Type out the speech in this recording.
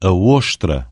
a ostra.